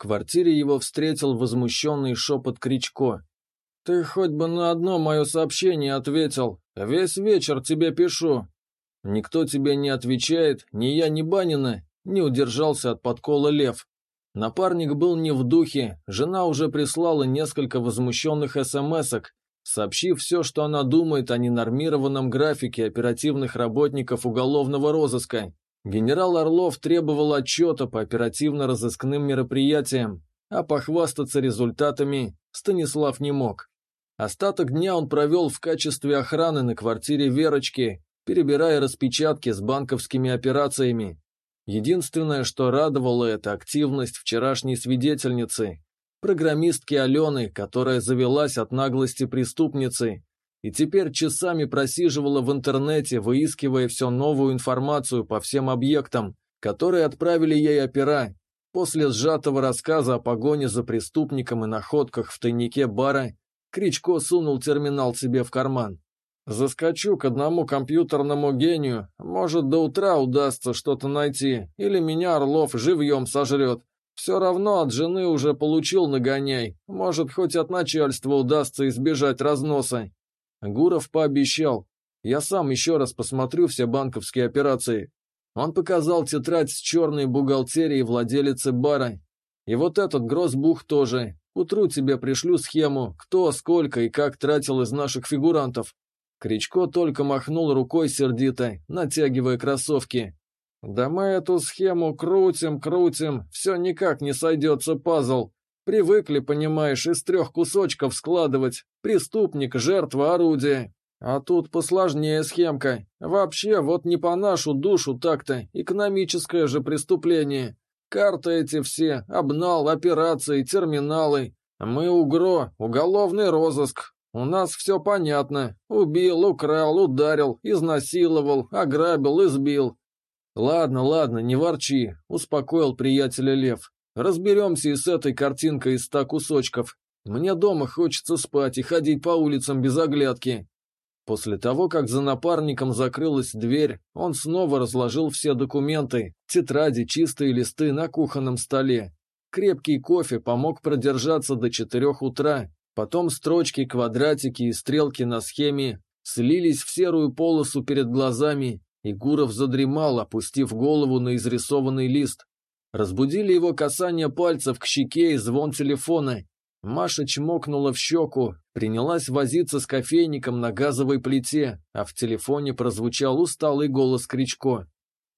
квартире его встретил возмущенный шепот Кричко. «Ты хоть бы на одно мое сообщение ответил. Весь вечер тебе пишу». «Никто тебе не отвечает, ни я, ни Банина», — не удержался от подкола Лев. Напарник был не в духе, жена уже прислала несколько возмущенных смс-ок, сообщив все, что она думает о ненормированном графике оперативных работников уголовного розыска. Генерал Орлов требовал отчета по оперативно-розыскным мероприятиям, а похвастаться результатами Станислав не мог. Остаток дня он провел в качестве охраны на квартире Верочки, перебирая распечатки с банковскими операциями. Единственное, что радовало, это активность вчерашней свидетельницы, программистки Алены, которая завелась от наглости преступницы и теперь часами просиживала в интернете, выискивая все новую информацию по всем объектам, которые отправили ей опера. После сжатого рассказа о погоне за преступником и находках в тайнике бара, Кричко сунул терминал себе в карман. «Заскочу к одному компьютерному гению, может, до утра удастся что-то найти, или меня Орлов живьем сожрет. Все равно от жены уже получил нагоняй, может, хоть от начальства удастся избежать разноса. Гуров пообещал. Я сам еще раз посмотрю все банковские операции. Он показал тетрадь с черной бухгалтерией владелицы бара. И вот этот Гросбух тоже. Утру тебе пришлю схему, кто, сколько и как тратил из наших фигурантов. Кричко только махнул рукой сердито, натягивая кроссовки. «Да мы эту схему крутим, крутим, все никак не сойдется пазл. Привыкли, понимаешь, из трех кусочков складывать. Преступник, жертва, орудие. А тут посложнее схемка. Вообще, вот не по нашу душу так-то. Экономическое же преступление. Карты эти все, обнал, операции, терминалы. Мы УГРО, уголовный розыск. У нас все понятно. Убил, украл, ударил, изнасиловал, ограбил, избил. Ладно, ладно, не ворчи, успокоил приятеля Лев. Разберемся и с этой картинкой из ста кусочков. Мне дома хочется спать и ходить по улицам без оглядки. После того, как за напарником закрылась дверь, он снова разложил все документы, тетради, чистые листы на кухонном столе. Крепкий кофе помог продержаться до четырех утра. Потом строчки, квадратики и стрелки на схеме слились в серую полосу перед глазами, и Гуров задремал, опустив голову на изрисованный лист. Разбудили его касание пальцев к щеке и звон телефона. Маша чмокнула в щеку, принялась возиться с кофейником на газовой плите, а в телефоне прозвучал усталый голос Кричко.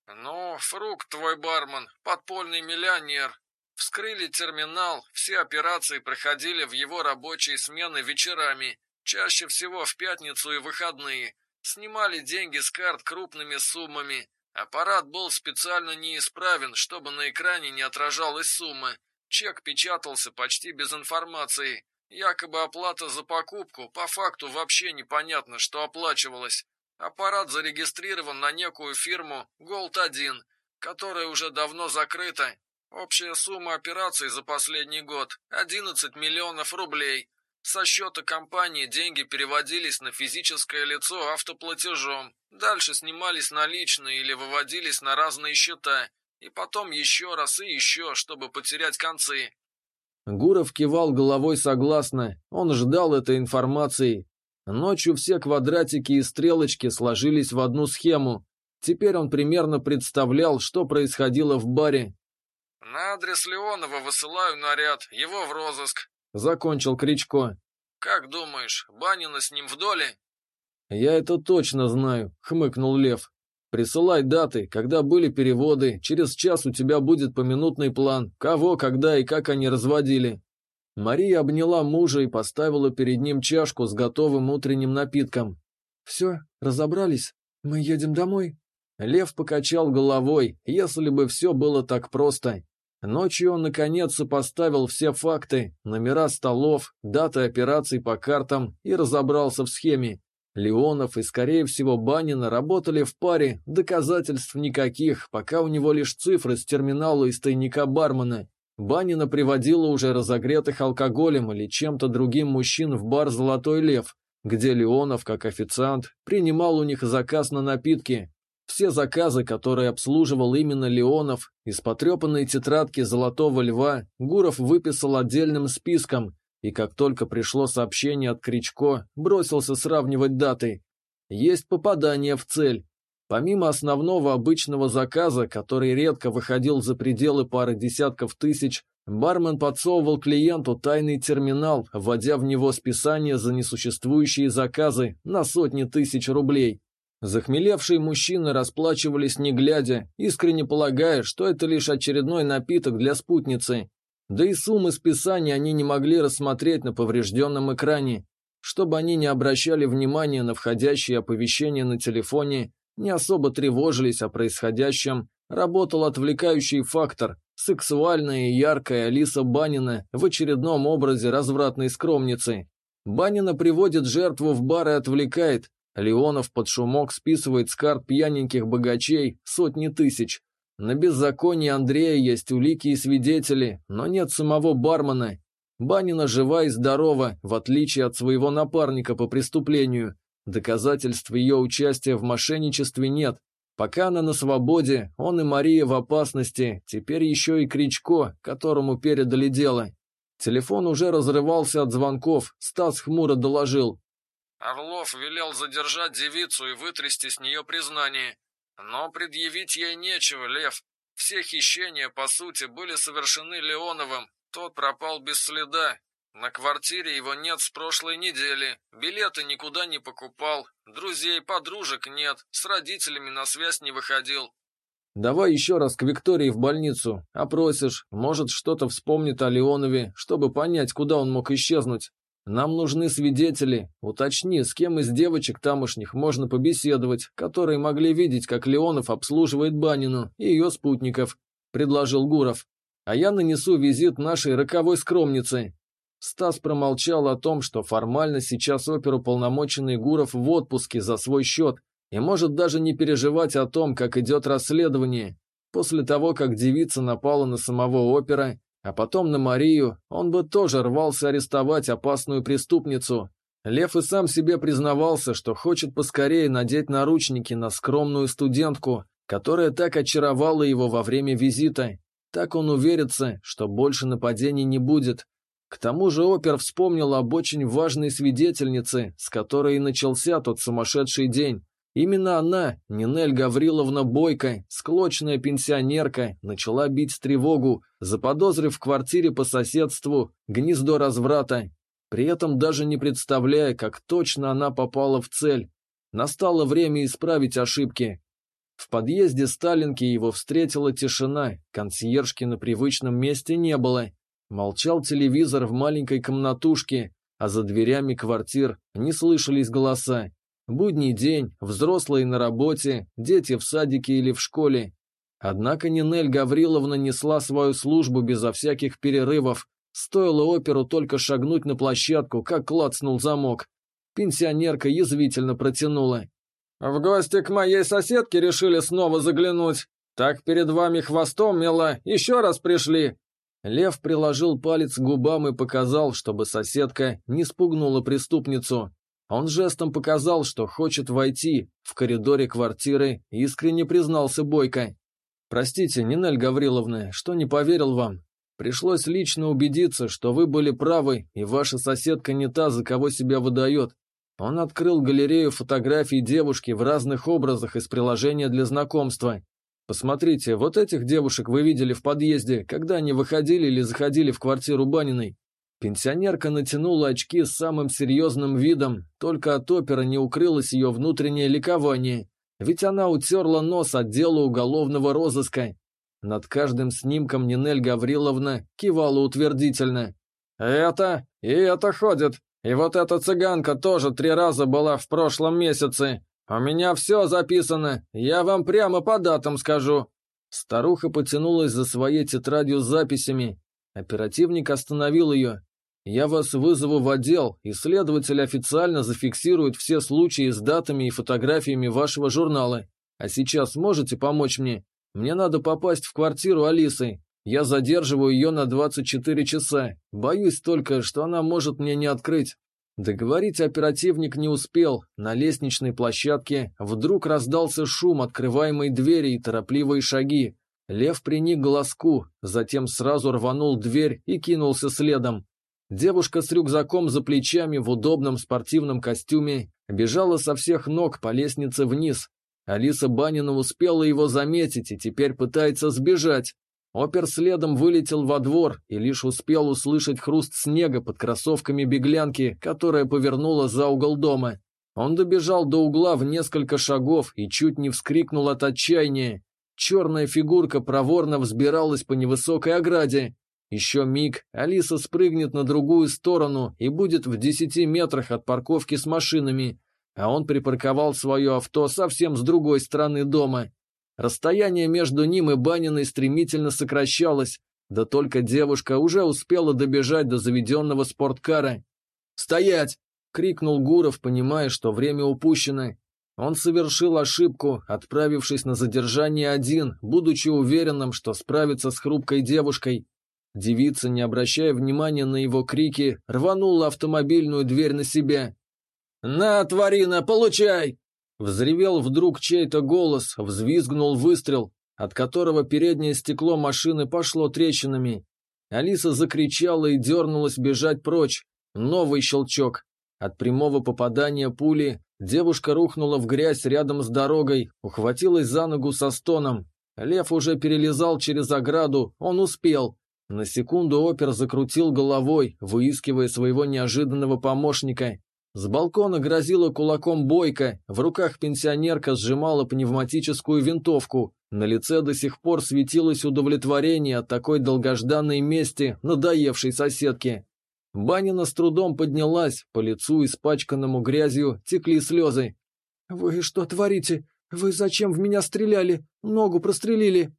«Ну, фрукт твой бармен, подпольный миллионер. Вскрыли терминал, все операции проходили в его рабочие смены вечерами, чаще всего в пятницу и выходные. Снимали деньги с карт крупными суммами, Аппарат был специально неисправен, чтобы на экране не отражалась сумма. Чек печатался почти без информации. Якобы оплата за покупку, по факту вообще непонятно, что оплачивалось. Аппарат зарегистрирован на некую фирму Gold1, которая уже давно закрыта. Общая сумма операций за последний год – 11 миллионов рублей. Со счета компании деньги переводились на физическое лицо автоплатежом. Дальше снимались наличные или выводились на разные счета. И потом еще раз и еще, чтобы потерять концы. Гуров кивал головой согласно. Он ждал этой информации. Ночью все квадратики и стрелочки сложились в одну схему. Теперь он примерно представлял, что происходило в баре. «На адрес Леонова высылаю наряд, его в розыск. — закончил Кричко. «Как думаешь, Банина с ним в доле?» «Я это точно знаю», — хмыкнул Лев. «Присылай даты, когда были переводы, через час у тебя будет поминутный план, кого, когда и как они разводили». Мария обняла мужа и поставила перед ним чашку с готовым утренним напитком. «Все, разобрались? Мы едем домой?» Лев покачал головой, если бы все было так просто. Ночью он, наконец, сопоставил все факты, номера столов, даты операций по картам и разобрался в схеме. Леонов и, скорее всего, Банина работали в паре, доказательств никаких, пока у него лишь цифры с терминала из тайника бармена. Банина приводила уже разогретых алкоголем или чем-то другим мужчин в бар «Золотой лев», где Леонов, как официант, принимал у них заказ на напитки. Все заказы, которые обслуживал именно Леонов, из потрепанной тетрадки «Золотого льва» Гуров выписал отдельным списком, и как только пришло сообщение от Кричко, бросился сравнивать даты. Есть попадание в цель. Помимо основного обычного заказа, который редко выходил за пределы пары десятков тысяч, бармен подсовывал клиенту тайный терминал, вводя в него списание за несуществующие заказы на сотни тысяч рублей. Захмелевшие мужчины расплачивались не глядя, искренне полагая, что это лишь очередной напиток для спутницы. Да и суммы списания они не могли рассмотреть на поврежденном экране. Чтобы они не обращали внимания на входящие оповещения на телефоне, не особо тревожились о происходящем, работал отвлекающий фактор – сексуальная и яркая Алиса Банина в очередном образе развратной скромницы. Банина приводит жертву в бар и отвлекает. Леонов под шумок списывает с карт пьяненьких богачей сотни тысяч. На беззаконии Андрея есть улики и свидетели, но нет самого бармена. Банина жива и здорова, в отличие от своего напарника по преступлению. Доказательств ее участия в мошенничестве нет. Пока она на свободе, он и Мария в опасности, теперь еще и Кричко, которому передали дело. Телефон уже разрывался от звонков, Стас хмуро доложил. Орлов велел задержать девицу и вытрясти с нее признание. Но предъявить ей нечего, Лев. Все хищения, по сути, были совершены Леоновым. Тот пропал без следа, на квартире его нет с прошлой недели. Билеты никуда не покупал. Друзей, подружек нет. С родителями на связь не выходил. Давай еще раз к Виктории в больницу. Опросишь. Может, что-то вспомнит о Леонове, чтобы понять, куда он мог исчезнуть. Нам нужны свидетели. Уточни, с кем из девочек тамошних можно побеседовать, которые могли видеть, как Леонов обслуживает Банину и ее спутников, предложил Гуров. А я нанесу визит нашей роковой скромнице. Стас промолчал о том, что формально сейчас оперуполномоченный Гуров в отпуске за свой счет и может даже не переживать о том, как идет расследование. После того, как девица напала на самого опера, а потом на Марию, он бы тоже рвался арестовать опасную преступницу. Лев и сам себе признавался, что хочет поскорее надеть наручники на скромную студентку, которая так очаровала его во время визита. Так он уверится, что больше нападений не будет, к тому же опер вспомнил об очень важной свидетельнице, с которой и начался тот сумасшедший день. Именно она, Нинель Гавриловна Бойко, склочная пенсионерка, начала бить тревогу, заподозрив в квартире по соседству гнездо разврата, при этом даже не представляя, как точно она попала в цель. Настало время исправить ошибки. В подъезде Сталинки его встретила тишина, консьержки на привычном месте не было. Молчал телевизор в маленькой комнатушке, а за дверями квартир не слышались голоса. Будний день, взрослые на работе, дети в садике или в школе. Однако Нинель Гавриловна несла свою службу безо всяких перерывов. Стоило оперу только шагнуть на площадку, как клацнул замок. Пенсионерка язвительно протянула. «В гости к моей соседке решили снова заглянуть. Так перед вами хвостом, мила, еще раз пришли. Лев приложил палец к губам и показал, чтобы соседка не спугнула преступницу. Он жестом показал, что хочет войти. В коридоре квартиры искренне признался Бойко. «Простите, Нинель Гавриловна, что не поверил вам. Пришлось лично убедиться, что вы были правы, и ваша соседка не та, за кого себя выдает. Он открыл галерею фотографий девушки в разных образах из приложения для знакомства. Посмотрите, вот этих девушек вы видели в подъезде, когда они выходили или заходили в квартиру Баниной. Пенсионерка натянула очки с самым серьезным видом, только от опера не укрылось ее внутреннее ликование, ведь она утерла нос от дела уголовного розыска. Над каждым снимком Нинель Гавриловна кивала утвердительно. «Это и это ходит, и вот эта цыганка тоже три раза была в прошлом месяце, «У меня все записано, я вам прямо по датам скажу». Старуха потянулась за своей тетрадью с записями. Оперативник остановил ее. «Я вас вызову в отдел, и следователь официально зафиксирует все случаи с датами и фотографиями вашего журнала. А сейчас можете помочь мне? Мне надо попасть в квартиру Алисы. Я задерживаю ее на 24 часа. Боюсь только, что она может мне не открыть». Договорить оперативник не успел. На лестничной площадке вдруг раздался шум открываемой двери и торопливые шаги. Лев приник глазку, затем сразу рванул дверь и кинулся следом. Девушка с рюкзаком за плечами в удобном спортивном костюме бежала со всех ног по лестнице вниз. Алиса Банина успела его заметить и теперь пытается сбежать. Опер следом вылетел во двор и лишь успел услышать хруст снега под кроссовками беглянки, которая повернула за угол дома. Он добежал до угла в несколько шагов и чуть не вскрикнул от отчаяния. Черная фигурка проворно взбиралась по невысокой ограде. Еще миг, Алиса спрыгнет на другую сторону и будет в десяти метрах от парковки с машинами, а он припарковал свое авто совсем с другой стороны дома. Расстояние между ним и Баниной стремительно сокращалось, да только девушка уже успела добежать до заведенного спорткара. «Стоять!» — крикнул Гуров, понимая, что время упущено. Он совершил ошибку, отправившись на задержание один, будучи уверенным, что справится с хрупкой девушкой. Девица, не обращая внимания на его крики, рванула автомобильную дверь на себя. «На, тварина, получай!» Взревел вдруг чей-то голос, взвизгнул выстрел, от которого переднее стекло машины пошло трещинами. Алиса закричала и дернулась бежать прочь. Новый щелчок. От прямого попадания пули девушка рухнула в грязь рядом с дорогой, ухватилась за ногу со стоном. Лев уже перелезал через ограду, он успел. На секунду опер закрутил головой, выискивая своего неожиданного помощника. С балкона грозила кулаком бойко, в руках пенсионерка сжимала пневматическую винтовку. На лице до сих пор светилось удовлетворение от такой долгожданной мести надоевшей соседки. Банина с трудом поднялась, по лицу, испачканному грязью, текли слезы. «Вы что творите? Вы зачем в меня стреляли? Ногу прострелили?»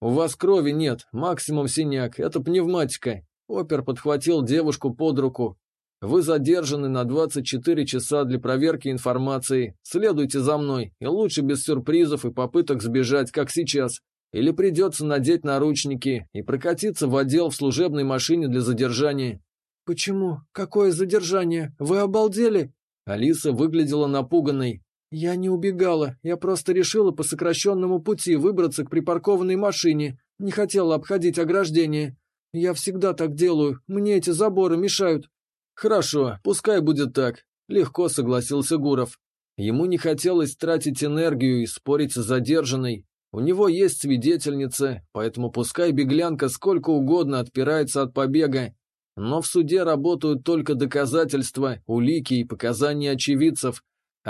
«У вас крови нет, максимум синяк, это пневматика». Опер подхватил девушку под руку, вы задержаны на 24 часа для проверки информации. Следуйте за мной, и лучше без сюрпризов и попыток сбежать, как сейчас. Или придется надеть наручники и прокатиться в отдел в служебной машине для задержания». «Почему? Какое задержание? Вы обалдели?» Алиса выглядела напуганной. «Я не убегала, я просто решила по сокращенному пути выбраться к припаркованной машине, не хотела обходить ограждение. Я всегда так делаю, мне эти заборы мешают. «Хорошо, пускай будет так», — легко согласился Гуров. Ему не хотелось тратить энергию и спорить с задержанной. У него есть свидетельница, поэтому пускай беглянка сколько угодно отпирается от побега. Но в суде работают только доказательства, улики и показания очевидцев,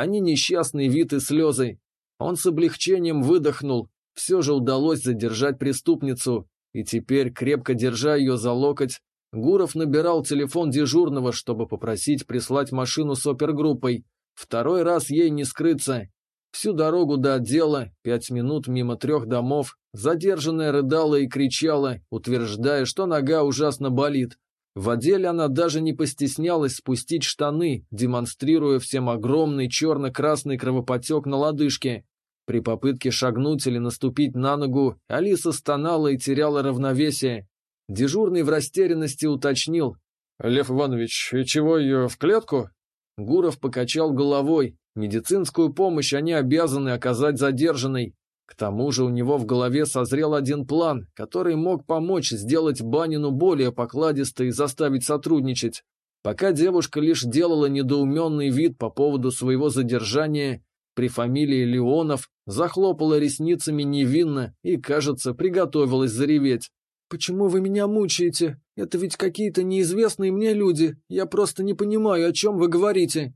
не несчастный вид и слезы. Он с облегчением выдохнул. Все же удалось задержать преступницу, и теперь, крепко держа ее за локоть, Гуров набирал телефон дежурного, чтобы попросить прислать машину с опергруппой. Второй раз ей не скрыться. Всю дорогу до отдела, пять минут мимо трех домов, задержанная рыдала и кричала, утверждая, что нога ужасно болит. В отделе она даже не постеснялась спустить штаны, демонстрируя всем огромный черно-красный кровопотек на лодыжке. При попытке шагнуть или наступить на ногу, Алиса стонала и теряла равновесие. Дежурный в растерянности уточнил. «Лев Иванович, и чего ее в клетку?» Гуров покачал головой. Медицинскую помощь они обязаны оказать задержанной. К тому же у него в голове созрел один план, который мог помочь сделать Банину более покладистой и заставить сотрудничать. Пока девушка лишь делала недоуменный вид по поводу своего задержания, при фамилии Леонов захлопала ресницами невинно и, кажется, приготовилась зареветь. «Почему вы меня мучаете? Это ведь какие-то неизвестные мне люди. Я просто не понимаю, о чем вы говорите».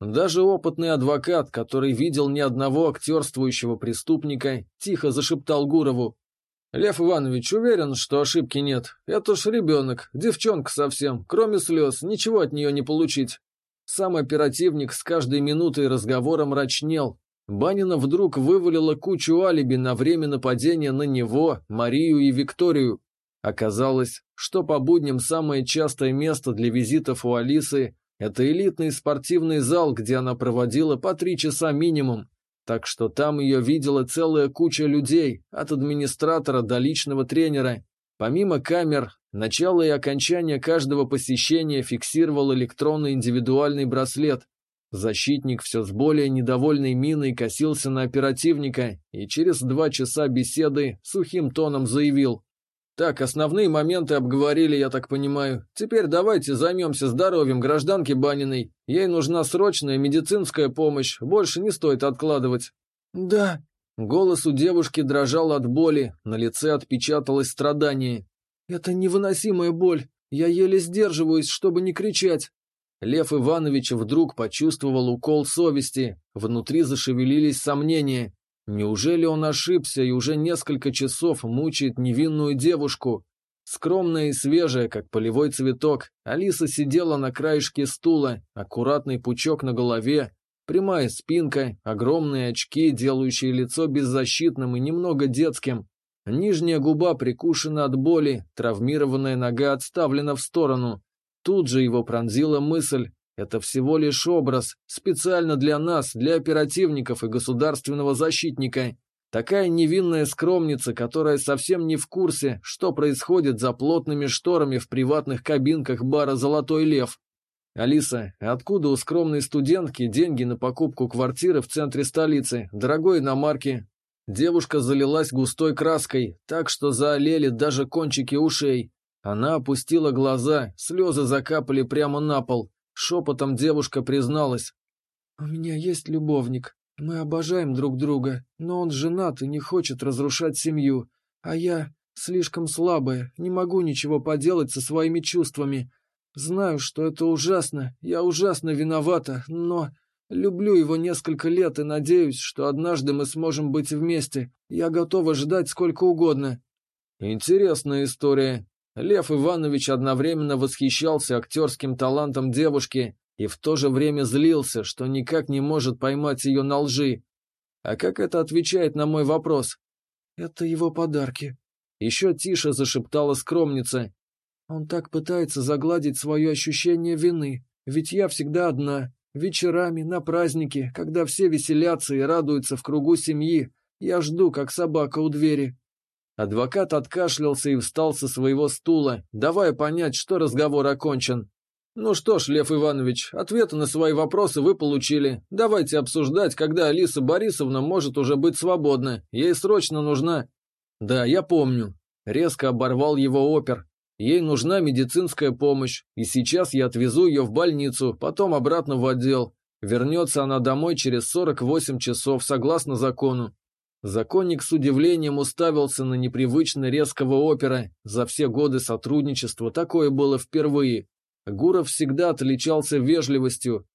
Даже опытный адвокат, который видел ни одного актерствующего преступника, тихо зашептал Гурову. «Лев Иванович уверен, что ошибки нет. Это ж ребенок, девчонка совсем, кроме слез, ничего от нее не получить». Сам оперативник с каждой минутой разговора мрачнел, Банина вдруг вывалила кучу алиби на время нападения на него, Марию и Викторию. Оказалось, что по будням самое частое место для визитов у Алисы – это элитный спортивный зал, где она проводила по три часа минимум. Так что там ее видела целая куча людей, от администратора до личного тренера. Помимо камер, начало и окончание каждого посещения фиксировал электронный индивидуальный браслет. Защитник все с более недовольной миной косился на оперативника и через два часа беседы сухим тоном заявил. «Так, основные моменты обговорили, я так понимаю. Теперь давайте займемся здоровьем гражданки Баниной. Ей нужна срочная медицинская помощь, больше не стоит откладывать». «Да», Голос у девушки дрожал от боли, на лице отпечаталось страдание. «Это невыносимая боль. Я еле сдерживаюсь, чтобы не кричать». Лев Иванович вдруг почувствовал укол совести, внутри зашевелились сомнения. Неужели он ошибся и уже несколько часов мучает невинную девушку? Скромная и свежая, как полевой цветок, Алиса сидела на краешке стула, аккуратный пучок на голове, Прямая спинка, огромные очки, делающие лицо беззащитным и немного детским. Нижняя губа прикушена от боли, травмированная нога отставлена в сторону. Тут же его пронзила мысль. Это всего лишь образ, специально для нас, для оперативников и государственного защитника. Такая невинная скромница, которая совсем не в курсе, что происходит за плотными шторами в приватных кабинках бара «Золотой лев». «Алиса, откуда у скромной студентки деньги на покупку квартиры в центре столицы, дорогой иномарки?» Девушка залилась густой краской, так что заолели даже кончики ушей. Она опустила глаза, слезы закапали прямо на пол. Шепотом девушка призналась. «У меня есть любовник. Мы обожаем друг друга, но он женат и не хочет разрушать семью. А я слишком слабая, не могу ничего поделать со своими чувствами. Знаю, что это ужасно, я ужасно виновата, но люблю его несколько лет и надеюсь, что однажды мы сможем быть вместе. Я готова ждать сколько угодно». Интересная история. Лев Иванович одновременно восхищался актерским талантом девушки и в то же время злился, что никак не может поймать ее на лжи. А как это отвечает на мой вопрос? «Это его подарки», — еще тише зашептала скромница. Он так пытается загладить свое ощущение вины, ведь я всегда одна. Вечерами, на празднике, когда все веселятся и радуются в кругу семьи, я жду, как собака у двери. Адвокат откашлялся и встал со своего стула, давая понять, что разговор окончен. «Ну что ж, Лев Иванович, ответы на свои вопросы вы получили. Давайте обсуждать, когда Алиса Борисовна может уже быть свободна. Ей срочно нужна...» «Да, я помню». Резко оборвал его опер, Ей нужна медицинская помощь, и сейчас я отвезу ее в больницу, потом обратно в отдел. Вернется она домой через 48 часов, согласно закону. Законник с удивлением уставился на непривычно резкого опера. За все годы сотрудничества такое было впервые. Гуров всегда отличался вежливостью.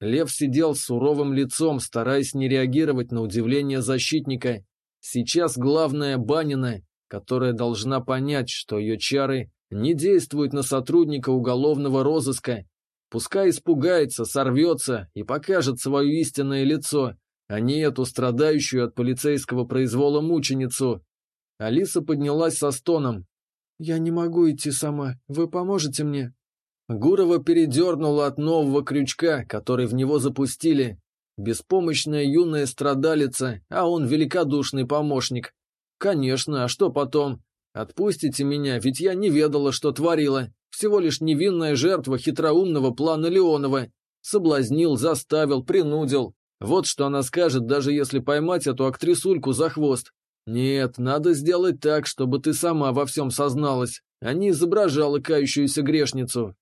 Лев сидел с суровым лицом, стараясь не реагировать на удивление защитника. Сейчас главное Банина, которая должна понять, что ее чары не действует на сотрудника уголовного розыска. Пускай испугается, сорвется и покажет свое истинное лицо, а не эту страдающую от полицейского произвола мученицу. Алиса поднялась со стоном. «Я не могу идти сама. Вы поможете мне?» Гурова передернула от нового крючка, который в него запустили. Беспомощная юная страдалица, а он великодушный помощник. Конечно, а что потом? Отпустите меня, ведь я не ведала, что творила. Всего лишь невинная жертва хитроумного плана Леонова. Соблазнил, заставил, принудил. Вот что она скажет, даже если поймать эту актрисульку за хвост. Нет, надо сделать так, чтобы ты сама во всем созналась, а не изображала кающуюся грешницу.